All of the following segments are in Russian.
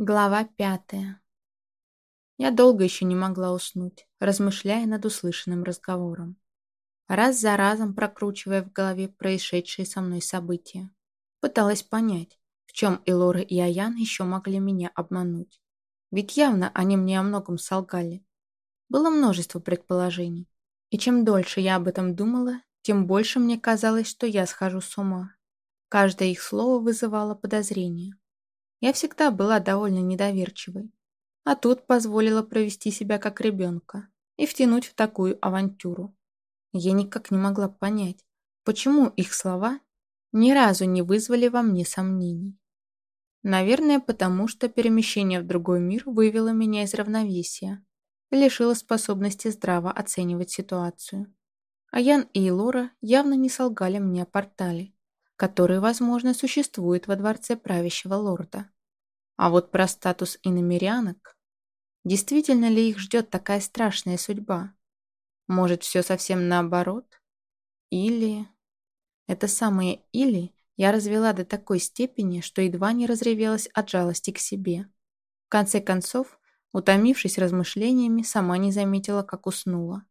Глава пятая. Я долго еще не могла уснуть, размышляя над услышанным разговором. Раз за разом прокручивая в голове происшедшие со мной события. Пыталась понять, в чем Элора и Аян еще могли меня обмануть. Ведь явно они мне о многом солгали. Было множество предположений. И чем дольше я об этом думала, тем больше мне казалось, что я схожу с ума. Каждое их слово вызывало подозрение. Я всегда была довольно недоверчивой. А тут позволила провести себя как ребенка и втянуть в такую авантюру. Я никак не могла понять, почему их слова ни разу не вызвали во мне сомнений. Наверное, потому что перемещение в другой мир вывело меня из равновесия лишило способности здраво оценивать ситуацию. А Ян и Элора явно не солгали мне о портале, который, возможно, существует во дворце правящего лорда. А вот про статус иномерянок... Действительно ли их ждет такая страшная судьба? Может, все совсем наоборот? Или... Это самое «или» я развела до такой степени, что едва не разревелась от жалости к себе. В конце концов, утомившись размышлениями, сама не заметила, как уснула.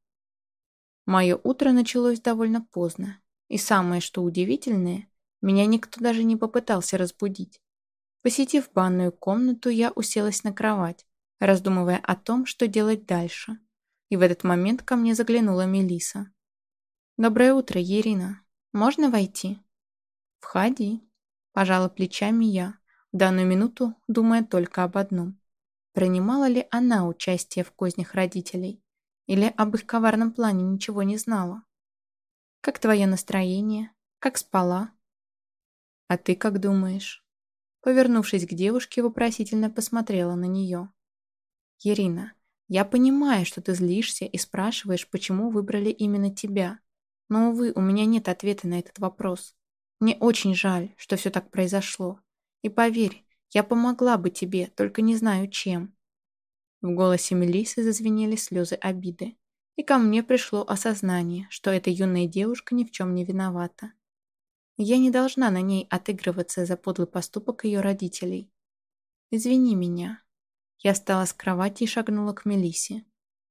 Мое утро началось довольно поздно, и самое, что удивительное, меня никто даже не попытался разбудить. Посетив банную комнату, я уселась на кровать, раздумывая о том, что делать дальше. И в этот момент ко мне заглянула Мелиса. «Доброе утро, Ирина. Можно войти?» «Входи», – пожала плечами я, в данную минуту думая только об одном. Принимала ли она участие в кознях родителей? Или об их коварном плане ничего не знала? «Как твое настроение? Как спала?» «А ты как думаешь?» Повернувшись к девушке, вопросительно посмотрела на нее. «Ирина, я понимаю, что ты злишься и спрашиваешь, почему выбрали именно тебя. Но, увы, у меня нет ответа на этот вопрос. Мне очень жаль, что все так произошло. И поверь, я помогла бы тебе, только не знаю чем». В голосе Мелисы зазвенели слезы обиды. И ко мне пришло осознание, что эта юная девушка ни в чем не виновата. Я не должна на ней отыгрываться за подлый поступок ее родителей. Извини меня. Я встала с кровати и шагнула к Мелисе.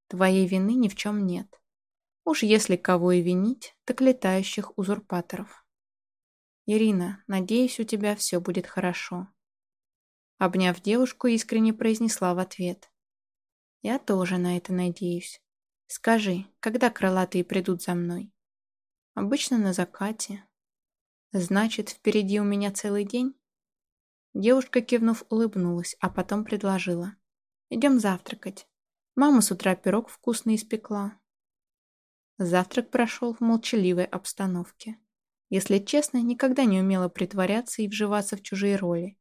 Твоей вины ни в чем нет. Уж если кого и винить, так летающих узурпаторов. Ирина, надеюсь, у тебя все будет хорошо. Обняв девушку, искренне произнесла в ответ. Я тоже на это надеюсь. Скажи, когда крылатые придут за мной? Обычно на закате, Значит, впереди у меня целый день? Девушка, кивнув, улыбнулась, а потом предложила. Идем завтракать. Мама с утра пирог вкусный испекла. Завтрак прошел в молчаливой обстановке. Если честно, никогда не умела притворяться и вживаться в чужие роли.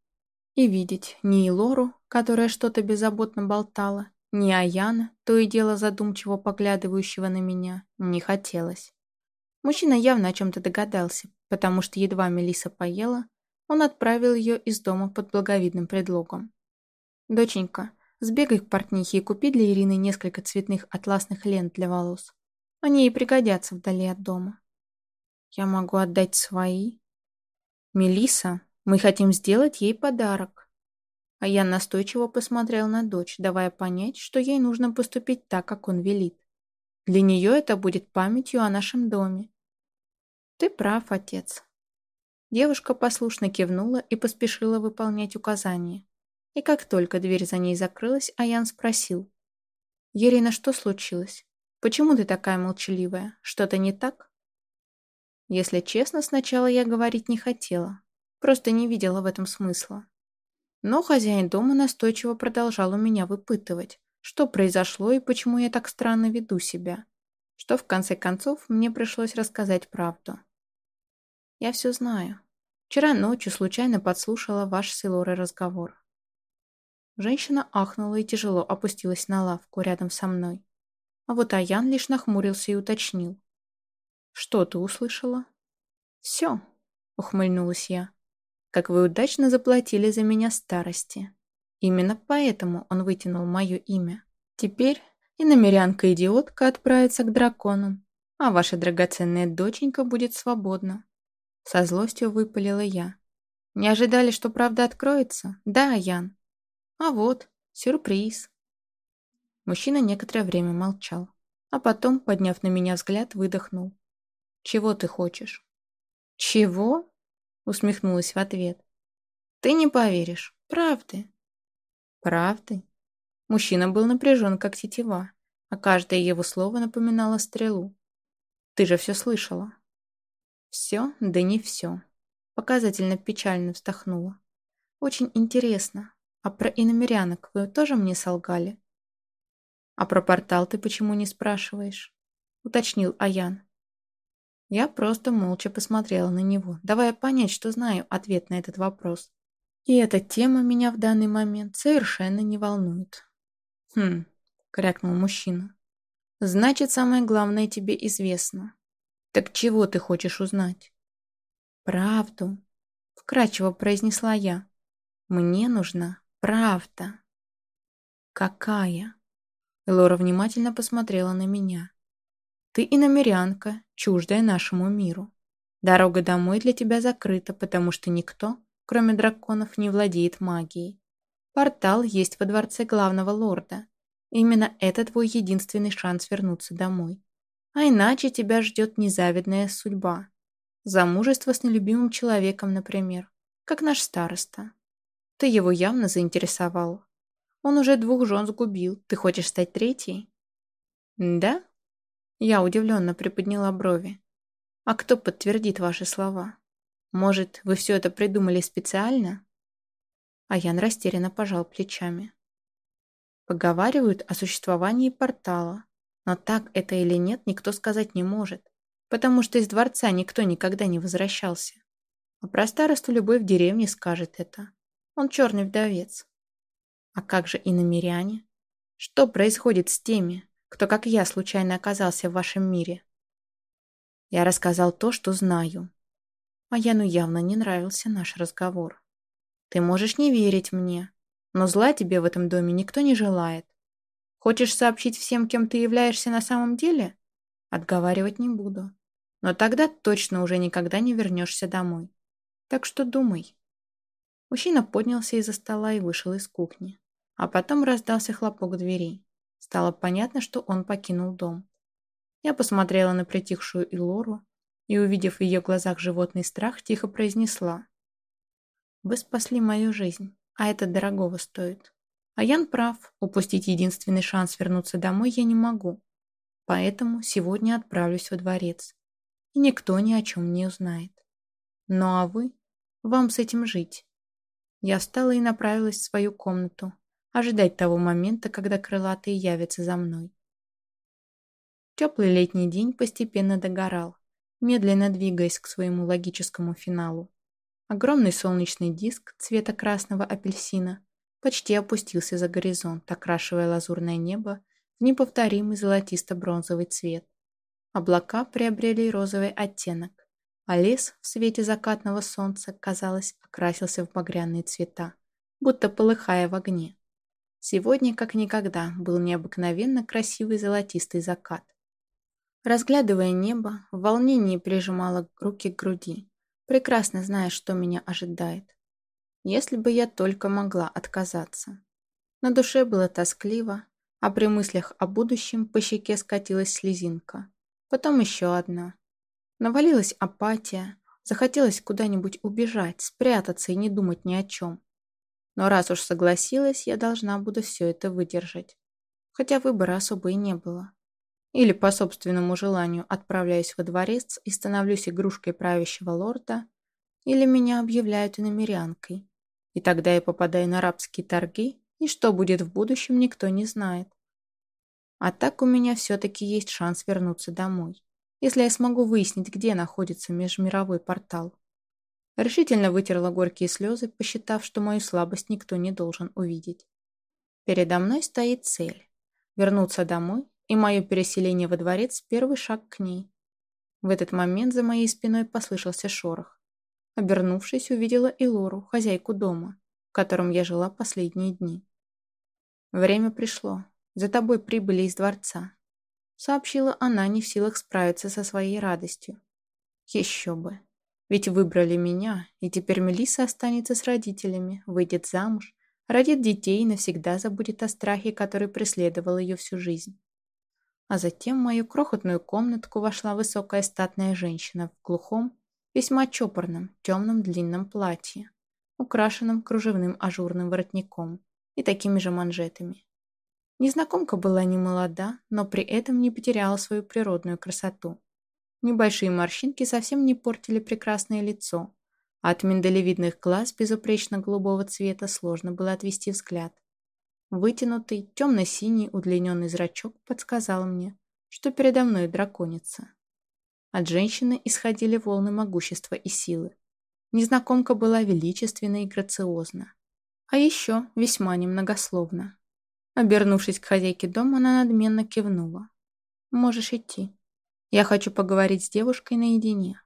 И видеть ни Лору, которая что-то беззаботно болтала, ни Аяна, то и дело задумчиво поглядывающего на меня, не хотелось. Мужчина явно о чем-то догадался, потому что едва Мелиса поела, он отправил ее из дома под благовидным предлогом. «Доченька, сбегай к портнихе и купи для Ирины несколько цветных атласных лент для волос. Они ей пригодятся вдали от дома». «Я могу отдать свои?» Мелиса, мы хотим сделать ей подарок». А я настойчиво посмотрел на дочь, давая понять, что ей нужно поступить так, как он велит. Для нее это будет памятью о нашем доме, «Ты прав, отец». Девушка послушно кивнула и поспешила выполнять указания. И как только дверь за ней закрылась, Аян спросил. «Ирина, что случилось? Почему ты такая молчаливая? Что-то не так?» Если честно, сначала я говорить не хотела. Просто не видела в этом смысла. Но хозяин дома настойчиво продолжал у меня выпытывать, что произошло и почему я так странно веду себя что в конце концов мне пришлось рассказать правду. Я все знаю. Вчера ночью случайно подслушала ваш с Элорой разговор. Женщина ахнула и тяжело опустилась на лавку рядом со мной. А вот Аян лишь нахмурился и уточнил. «Что ты услышала?» «Все», — ухмыльнулась я. «Как вы удачно заплатили за меня старости. Именно поэтому он вытянул мое имя. Теперь и намерянка-идиотка отправится к дракону, а ваша драгоценная доченька будет свободна. Со злостью выпалила я. Не ожидали, что правда откроется? Да, Ян. А вот, сюрприз. Мужчина некоторое время молчал, а потом, подняв на меня взгляд, выдохнул. «Чего ты хочешь?» «Чего?» — усмехнулась в ответ. «Ты не поверишь. Правды». «Правды?» Мужчина был напряжен, как тетива, а каждое его слово напоминало стрелу. «Ты же все слышала». «Все, да не все», — показательно печально вздохнула. «Очень интересно. А про иномерянок вы тоже мне солгали?» «А про портал ты почему не спрашиваешь?» — уточнил Аян. Я просто молча посмотрела на него, давая понять, что знаю ответ на этот вопрос. И эта тема меня в данный момент совершенно не волнует. «Хм», — крякнул мужчина. «Значит, самое главное тебе известно. Так чего ты хочешь узнать?» «Правду», — вкратчиво произнесла я. «Мне нужна правда». «Какая?» Лора внимательно посмотрела на меня. «Ты иномерянка, чуждая нашему миру. Дорога домой для тебя закрыта, потому что никто, кроме драконов, не владеет магией. Портал есть во дворце главного лорда. Именно это твой единственный шанс вернуться домой. А иначе тебя ждет незавидная судьба. Замужество с нелюбимым человеком, например, как наш староста. Ты его явно заинтересовал. Он уже двух жен сгубил. Ты хочешь стать третьей? Да? Я удивленно приподняла брови. А кто подтвердит ваши слова? Может, вы все это придумали специально? А Ян растерянно пожал плечами. Поговаривают о существовании портала, но так это или нет, никто сказать не может, потому что из дворца никто никогда не возвращался. А про старосту любой в деревне скажет это. Он черный вдовец. А как же иномиряне? Что происходит с теми, кто, как я, случайно оказался в вашем мире? Я рассказал то, что знаю. А Яну явно не нравился наш разговор. Ты можешь не верить мне, но зла тебе в этом доме никто не желает. Хочешь сообщить всем, кем ты являешься на самом деле? Отговаривать не буду. Но тогда точно уже никогда не вернешься домой. Так что думай. Мужчина поднялся из-за стола и вышел из кухни. А потом раздался хлопок двери. Стало понятно, что он покинул дом. Я посмотрела на притихшую Илору и, увидев в ее глазах животный страх, тихо произнесла. «Вы спасли мою жизнь, а это дорогого стоит. А Ян прав, упустить единственный шанс вернуться домой я не могу. Поэтому сегодня отправлюсь во дворец. И никто ни о чем не узнает. Ну а вы? Вам с этим жить. Я встала и направилась в свою комнату, ожидать того момента, когда крылатые явятся за мной. Теплый летний день постепенно догорал, медленно двигаясь к своему логическому финалу. Огромный солнечный диск цвета красного апельсина почти опустился за горизонт, окрашивая лазурное небо в неповторимый золотисто-бронзовый цвет. Облака приобрели розовый оттенок, а лес в свете закатного солнца, казалось, окрасился в багряные цвета, будто полыхая в огне. Сегодня, как никогда, был необыкновенно красивый золотистый закат. Разглядывая небо, в волнении прижимала руки к груди, прекрасно зная, что меня ожидает. Если бы я только могла отказаться. На душе было тоскливо, а при мыслях о будущем по щеке скатилась слезинка. Потом еще одна. Навалилась апатия, захотелось куда-нибудь убежать, спрятаться и не думать ни о чем. Но раз уж согласилась, я должна буду все это выдержать. Хотя выбора особо и не было. Или по собственному желанию отправляюсь во дворец и становлюсь игрушкой правящего лорда, или меня объявляют иномерянкой. И тогда я попадаю на арабские торги, и что будет в будущем, никто не знает. А так у меня все-таки есть шанс вернуться домой, если я смогу выяснить, где находится межмировой портал. Решительно вытерла горькие слезы, посчитав, что мою слабость никто не должен увидеть. Передо мной стоит цель – вернуться домой, и мое переселение во дворец – первый шаг к ней. В этот момент за моей спиной послышался шорох. Обернувшись, увидела и хозяйку дома, в котором я жила последние дни. «Время пришло. За тобой прибыли из дворца», — сообщила она, не в силах справиться со своей радостью. «Еще бы. Ведь выбрали меня, и теперь Мелисса останется с родителями, выйдет замуж, родит детей и навсегда забудет о страхе, который преследовал ее всю жизнь. А затем в мою крохотную комнатку вошла высокая статная женщина в глухом, весьма чопорном, темном длинном платье, украшенном кружевным ажурным воротником и такими же манжетами. Незнакомка была не молода, но при этом не потеряла свою природную красоту. Небольшие морщинки совсем не портили прекрасное лицо, а от миндалевидных глаз безупречно голубого цвета сложно было отвести взгляд. Вытянутый, темно-синий удлиненный зрачок подсказал мне, что передо мной драконица. От женщины исходили волны могущества и силы. Незнакомка была величественна и грациозна. А еще весьма немногословна. Обернувшись к хозяйке дома, она надменно кивнула. «Можешь идти. Я хочу поговорить с девушкой наедине».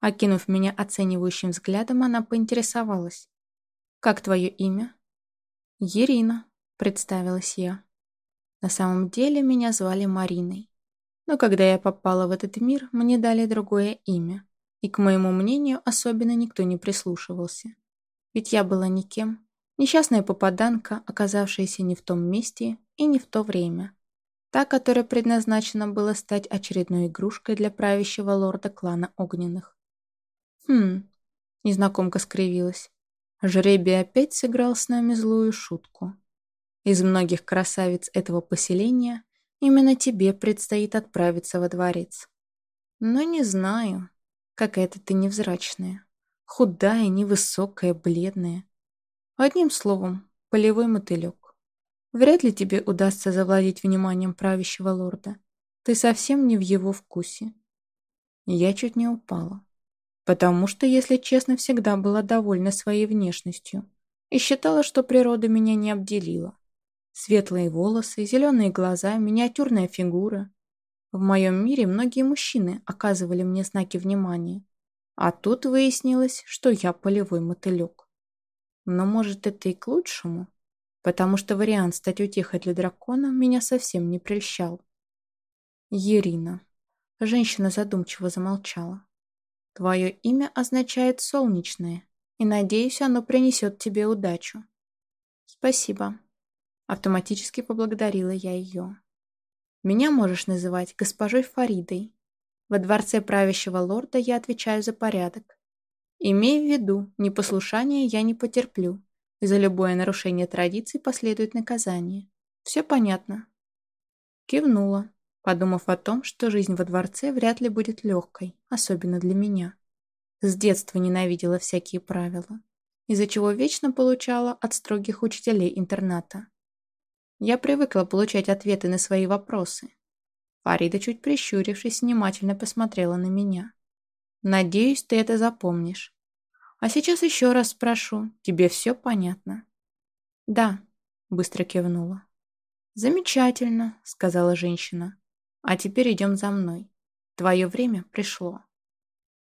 Окинув меня оценивающим взглядом, она поинтересовалась. «Как твое имя?» «Ирина», — представилась я. На самом деле меня звали Мариной. Но когда я попала в этот мир, мне дали другое имя. И, к моему мнению, особенно никто не прислушивался. Ведь я была никем, Несчастная попаданка, оказавшаяся не в том месте и не в то время. Та, которая предназначена была стать очередной игрушкой для правящего лорда клана Огненных. Хм, незнакомка скривилась. Жребий опять сыграл с нами злую шутку. Из многих красавиц этого поселения именно тебе предстоит отправиться во дворец. Но не знаю, какая-то ты невзрачная. Худая, невысокая, бледная. Одним словом, полевой мотылек. Вряд ли тебе удастся завладеть вниманием правящего лорда. Ты совсем не в его вкусе. Я чуть не упала. Потому что, если честно, всегда была довольна своей внешностью и считала, что природа меня не обделила. Светлые волосы, зеленые глаза, миниатюрная фигура. В моем мире многие мужчины оказывали мне знаки внимания. А тут выяснилось, что я полевой мотылек. Но может это и к лучшему, потому что вариант стать утехой для дракона меня совсем не прельщал. Ирина. Женщина задумчиво замолчала. Твое имя означает «солнечное», и, надеюсь, оно принесет тебе удачу. Спасибо. Автоматически поблагодарила я ее. Меня можешь называть госпожой Фаридой. Во дворце правящего лорда я отвечаю за порядок. Имей в виду, непослушание я не потерплю, за любое нарушение традиций последует наказание. Все понятно?» Кивнула, подумав о том, что жизнь во дворце вряд ли будет легкой, особенно для меня. С детства ненавидела всякие правила, из-за чего вечно получала от строгих учителей интерната. Я привыкла получать ответы на свои вопросы. Фарида, чуть прищурившись, внимательно посмотрела на меня. Надеюсь, ты это запомнишь. А сейчас еще раз спрошу, тебе все понятно? Да, быстро кивнула. Замечательно, сказала женщина. А теперь идем за мной. Твое время пришло.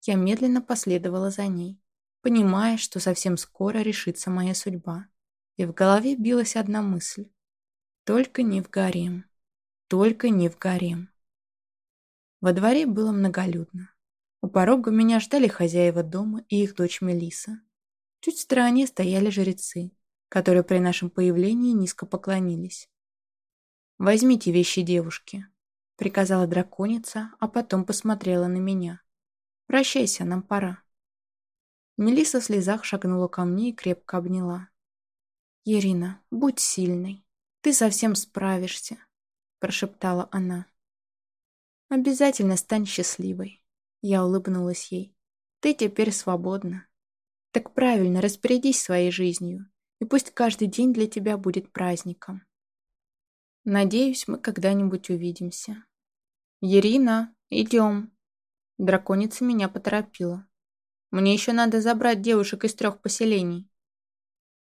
Я медленно последовала за ней, понимая, что совсем скоро решится моя судьба. И в голове билась одна мысль. Только не в гарем. Только не в гарем. Во дворе было многолюдно. У порога меня ждали хозяева дома и их дочь Мелиса. Чуть в стороне стояли жрецы, которые при нашем появлении низко поклонились. «Возьмите вещи девушки», — приказала драконица, а потом посмотрела на меня. «Прощайся, нам пора». Мелиса в слезах шагнула ко мне и крепко обняла. «Ирина, будь сильной. Ты совсем справишься», — прошептала она. «Обязательно стань счастливой. Я улыбнулась ей. «Ты теперь свободна. Так правильно, распорядись своей жизнью, и пусть каждый день для тебя будет праздником. Надеюсь, мы когда-нибудь увидимся. Ирина, идем!» Драконица меня поторопила. «Мне еще надо забрать девушек из трех поселений».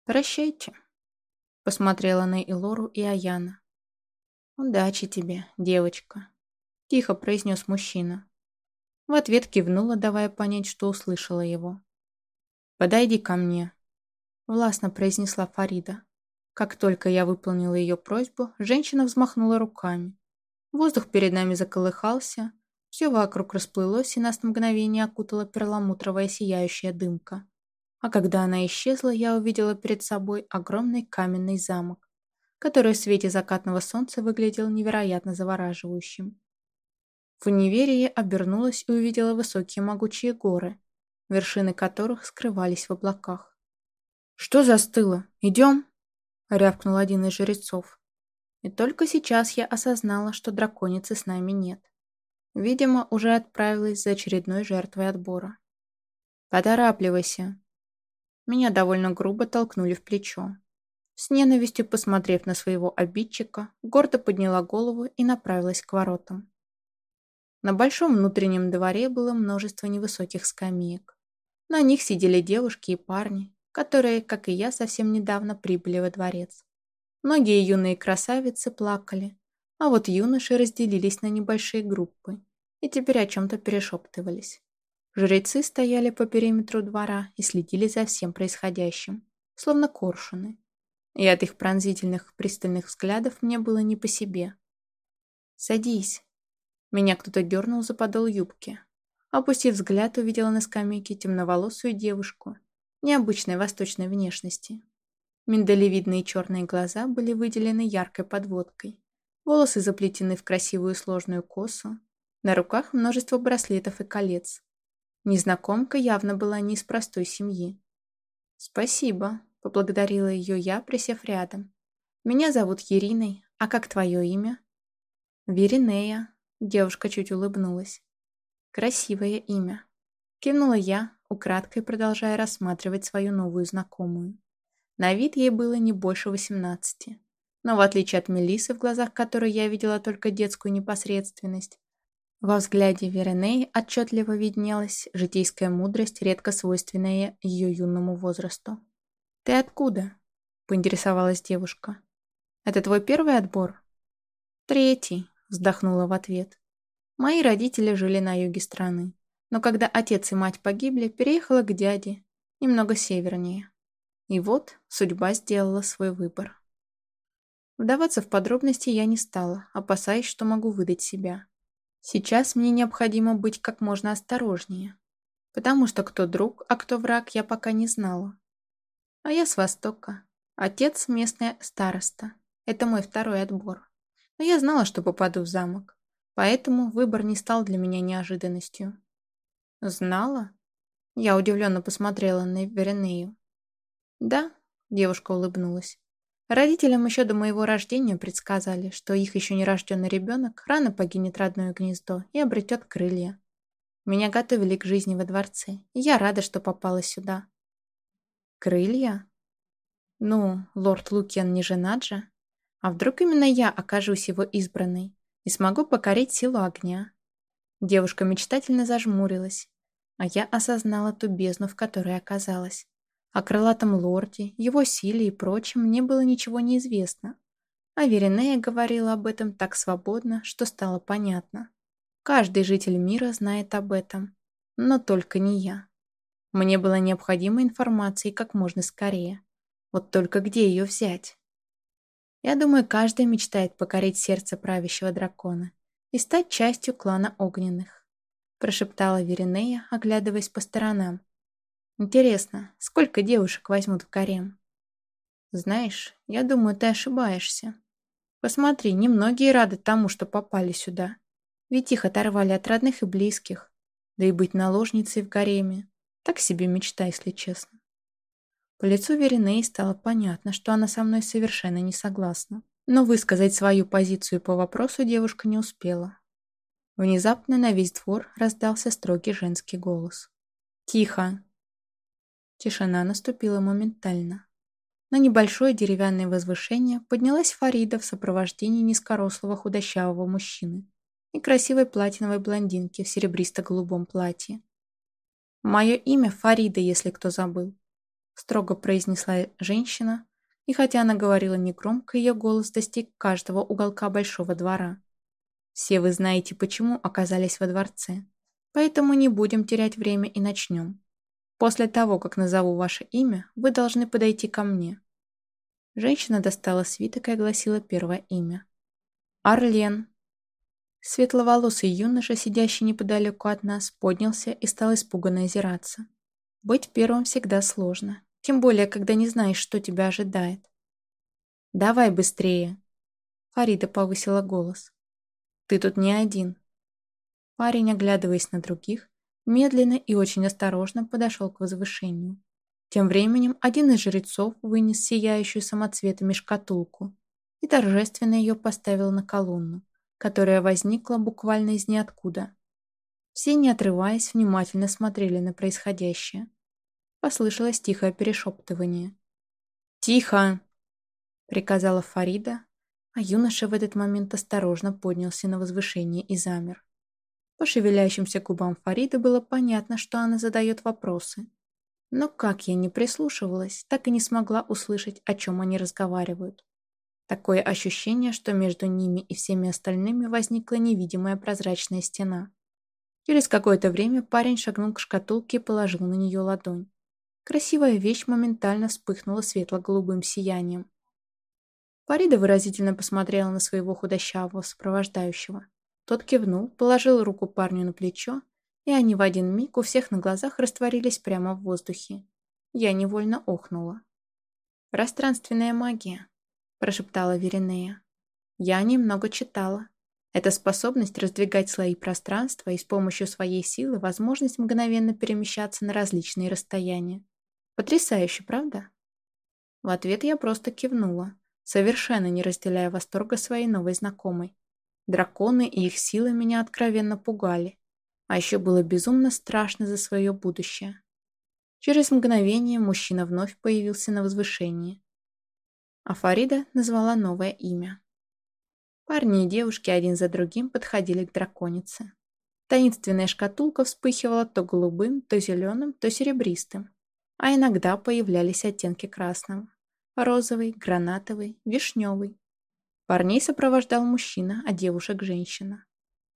«Прощайте», — посмотрела на Илору и Аяна. «Удачи тебе, девочка», — тихо произнес мужчина. В ответ кивнула, давая понять, что услышала его. «Подойди ко мне», — властно произнесла Фарида. Как только я выполнила ее просьбу, женщина взмахнула руками. Воздух перед нами заколыхался, все вокруг расплылось, и нас на мгновение окутала перламутровая сияющая дымка. А когда она исчезла, я увидела перед собой огромный каменный замок, который в свете закатного солнца выглядел невероятно завораживающим. В универе обернулась и увидела высокие могучие горы, вершины которых скрывались в облаках. «Что застыло? Идем?» — рявкнул один из жрецов. И только сейчас я осознала, что драконицы с нами нет. Видимо, уже отправилась за очередной жертвой отбора. «Поторапливайся!» Меня довольно грубо толкнули в плечо. С ненавистью посмотрев на своего обидчика, гордо подняла голову и направилась к воротам. На большом внутреннем дворе было множество невысоких скамеек. На них сидели девушки и парни, которые, как и я, совсем недавно прибыли во дворец. Многие юные красавицы плакали, а вот юноши разделились на небольшие группы и теперь о чем-то перешептывались. Жрецы стояли по периметру двора и следили за всем происходящим, словно коршуны. И от их пронзительных пристальных взглядов мне было не по себе. «Садись», меня кто-то дернул за подол юбки. Опустив взгляд, увидела на скамейке темноволосую девушку необычной восточной внешности. Миндалевидные черные глаза были выделены яркой подводкой. Волосы заплетены в красивую сложную косу. На руках множество браслетов и колец. Незнакомка явно была не из простой семьи. «Спасибо», — поблагодарила ее я, присев рядом. «Меня зовут Ериной, а как твое имя?» «Веринея», Девушка чуть улыбнулась. Красивое имя. Кивнула я, украдкой продолжая рассматривать свою новую знакомую. На вид ей было не больше восемнадцати. Но в отличие от Мелисы, в глазах которой я видела только детскую непосредственность, во взгляде Вереней отчетливо виднелась житейская мудрость, редко свойственная ее юному возрасту. «Ты откуда?» — поинтересовалась девушка. «Это твой первый отбор?» «Третий», вздохнула в ответ. Мои родители жили на юге страны, но когда отец и мать погибли, переехала к дяде, немного севернее. И вот судьба сделала свой выбор. Вдаваться в подробности я не стала, опасаясь, что могу выдать себя. Сейчас мне необходимо быть как можно осторожнее, потому что кто друг, а кто враг, я пока не знала. А я с Востока. Отец местная староста. Это мой второй отбор но я знала, что попаду в замок, поэтому выбор не стал для меня неожиданностью. «Знала?» Я удивленно посмотрела на Веренею. «Да», — девушка улыбнулась. Родителям еще до моего рождения предсказали, что их еще нерожденный ребенок рано погинет родное гнездо и обретет крылья. Меня готовили к жизни во дворце, и я рада, что попала сюда. Крылья? Ну, лорд Лукен не женат же. А вдруг именно я окажусь его избранной и смогу покорить силу огня? Девушка мечтательно зажмурилась, а я осознала ту бездну, в которой оказалась. О крылатом лорде, его силе и прочем мне было ничего не известно. А Веринея говорила об этом так свободно, что стало понятно. Каждый житель мира знает об этом, но только не я. Мне была необходима информация как можно скорее. Вот только где ее взять? Я думаю, каждый мечтает покорить сердце правящего дракона и стать частью клана огненных», — прошептала Веринея, оглядываясь по сторонам. «Интересно, сколько девушек возьмут в гарем?» «Знаешь, я думаю, ты ошибаешься. Посмотри, немногие рады тому, что попали сюда. Ведь их оторвали от родных и близких. Да и быть наложницей в гареме — так себе мечта, если честно. По лицу Веринеи стало понятно, что она со мной совершенно не согласна. Но высказать свою позицию по вопросу девушка не успела. Внезапно на весь двор раздался строгий женский голос. «Тихо!» Тишина наступила моментально. На небольшое деревянное возвышение поднялась Фарида в сопровождении низкорослого худощавого мужчины и красивой платиновой блондинки в серебристо-голубом платье. «Мое имя Фарида, если кто забыл», строго произнесла женщина, и хотя она говорила негромко, ее голос достиг каждого уголка большого двора. Все вы знаете, почему оказались во дворце, поэтому не будем терять время и начнем. После того, как назову ваше имя, вы должны подойти ко мне. Женщина достала свиток и огласила первое имя. Арлен. Светловолосый юноша, сидящий неподалеку от нас, поднялся и стал испуганно озираться. Быть первым всегда сложно, тем более, когда не знаешь, что тебя ожидает. «Давай быстрее!» Фарида повысила голос. «Ты тут не один». Парень, оглядываясь на других, медленно и очень осторожно подошел к возвышению. Тем временем один из жрецов вынес сияющую самоцветами шкатулку и торжественно ее поставил на колонну, которая возникла буквально из ниоткуда. Все, не отрываясь, внимательно смотрели на происходящее. Послышалось тихое перешептывание. «Тихо!» — приказала Фарида, а юноша в этот момент осторожно поднялся на возвышение и замер. По шевелящимся губам Фариды было понятно, что она задает вопросы. Но как я не прислушивалась, так и не смогла услышать, о чем они разговаривают. Такое ощущение, что между ними и всеми остальными возникла невидимая прозрачная стена. Через какое-то время парень шагнул к шкатулке и положил на нее ладонь. Красивая вещь моментально вспыхнула светло-голубым сиянием. Фарида выразительно посмотрела на своего худощавого сопровождающего. Тот кивнул, положил руку парню на плечо, и они в один миг у всех на глазах растворились прямо в воздухе. Я невольно охнула. «Пространственная магия», – прошептала Веринея. «Я немного читала. Это способность раздвигать слои пространства и с помощью своей силы возможность мгновенно перемещаться на различные расстояния. Потрясающе, правда?» В ответ я просто кивнула, совершенно не разделяя восторга своей новой знакомой. Драконы и их силы меня откровенно пугали. А еще было безумно страшно за свое будущее. Через мгновение мужчина вновь появился на возвышении. А Фарида назвала новое имя. Парни и девушки один за другим подходили к драконице. Таинственная шкатулка вспыхивала то голубым, то зеленым, то серебристым, а иногда появлялись оттенки красного. Розовый, гранатовый, вишневый. Парней сопровождал мужчина, а девушек – женщина.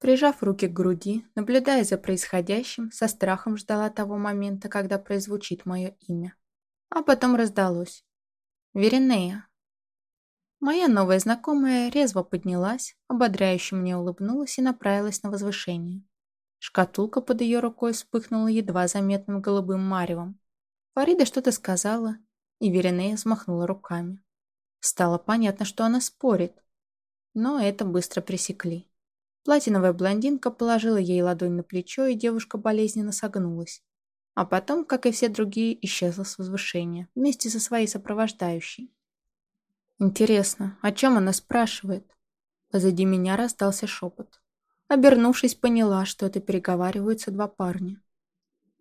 Прижав руки к груди, наблюдая за происходящим, со страхом ждала того момента, когда прозвучит мое имя. А потом раздалось. «Веринея». Моя новая знакомая резво поднялась, ободряюще мне улыбнулась и направилась на возвышение. Шкатулка под ее рукой вспыхнула едва заметным голубым маревом. Фарида что-то сказала, и Веринея взмахнула руками. Стало понятно, что она спорит, но это быстро пресекли. Платиновая блондинка положила ей ладонь на плечо, и девушка болезненно согнулась. А потом, как и все другие, исчезла с возвышения, вместе со своей сопровождающей. Интересно, о чем она спрашивает? Позади меня раздался шепот. Обернувшись, поняла, что это переговариваются два парня.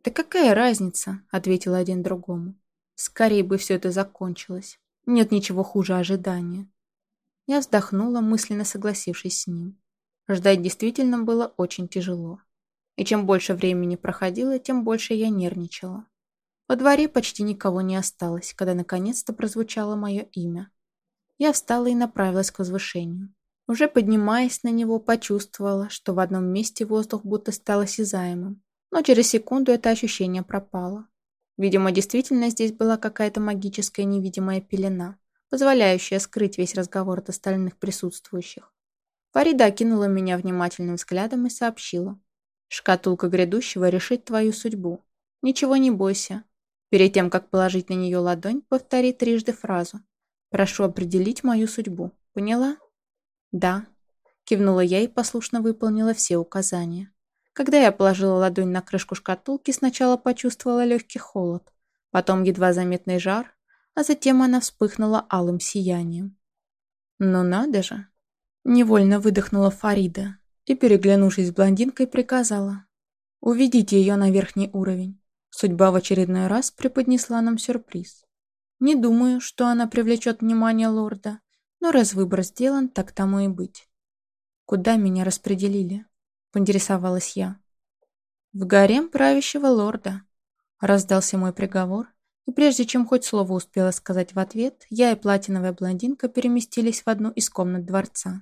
«Да какая разница?» — ответил один другому. «Скорее бы все это закончилось. Нет ничего хуже ожидания». Я вздохнула, мысленно согласившись с ним. Ждать действительно было очень тяжело. И чем больше времени проходило, тем больше я нервничала. Во дворе почти никого не осталось, когда наконец-то прозвучало мое имя. Я встала и направилась к возвышению. Уже поднимаясь на него, почувствовала, что в одном месте воздух будто стал осязаемым, но через секунду это ощущение пропало. Видимо, действительно здесь была какая-то магическая невидимая пелена, позволяющая скрыть весь разговор от остальных присутствующих. Фарида окинула меня внимательным взглядом и сообщила. «Шкатулка грядущего решит твою судьбу. Ничего не бойся. Перед тем, как положить на нее ладонь, повтори трижды фразу. Прошу определить мою судьбу. Поняла?» «Да», — кивнула я и послушно выполнила все указания. Когда я положила ладонь на крышку шкатулки, сначала почувствовала легкий холод, потом едва заметный жар, а затем она вспыхнула алым сиянием. «Ну надо же!» Невольно выдохнула Фарида и, переглянувшись с блондинкой, приказала. «Уведите ее на верхний уровень. Судьба в очередной раз преподнесла нам сюрприз. Не думаю, что она привлечет внимание лорда, но раз выбор сделан, так тому и быть. Куда меня распределили?» — поинтересовалась я. «В гарем правящего лорда», — раздался мой приговор, и прежде чем хоть слово успела сказать в ответ, я и платиновая блондинка переместились в одну из комнат дворца.